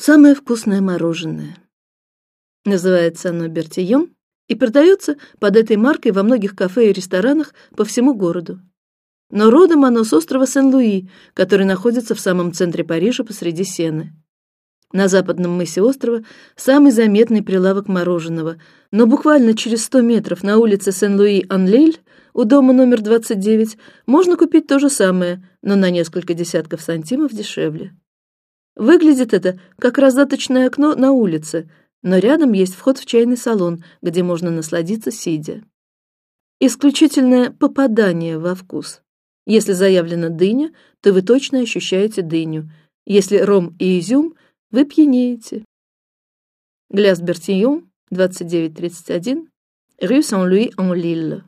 Самое вкусное мороженое. Называется оно Бертильон и продается под этой маркой во многих кафе и ресторанах по всему городу. Но родом оно с острова Сен-Луи, который находится в самом центре Парижа посреди Сены. На западном мысе острова самый заметный прилавок мороженого, но буквально через сто метров на улице Сен-Луи-Ан-Лиль у дома номер 29 можно купить то же самое, но на несколько десятков сантимов дешевле. Выглядит это как раздаточное окно на улице, но рядом есть вход в чайный салон, где можно насладиться сидя. Исключительное попадание во вкус. Если заявлена дыня, то вы точно ощущаете дыню. Если ром и изюм, вы пьянеете. Гляс Бертillon, 2931, rue Saint-Louis en Lille.